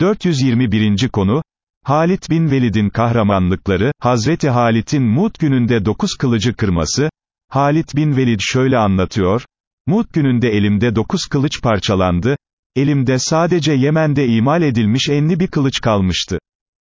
421. konu, Halit bin Velid'in kahramanlıkları, Hazreti Halit'in Mut gününde dokuz kılıcı kırması, Halit bin Velid şöyle anlatıyor, Mut gününde elimde dokuz kılıç parçalandı, elimde sadece Yemen'de imal edilmiş enli bir kılıç kalmıştı.